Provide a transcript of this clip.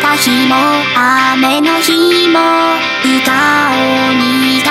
た日も雨の日も歌をに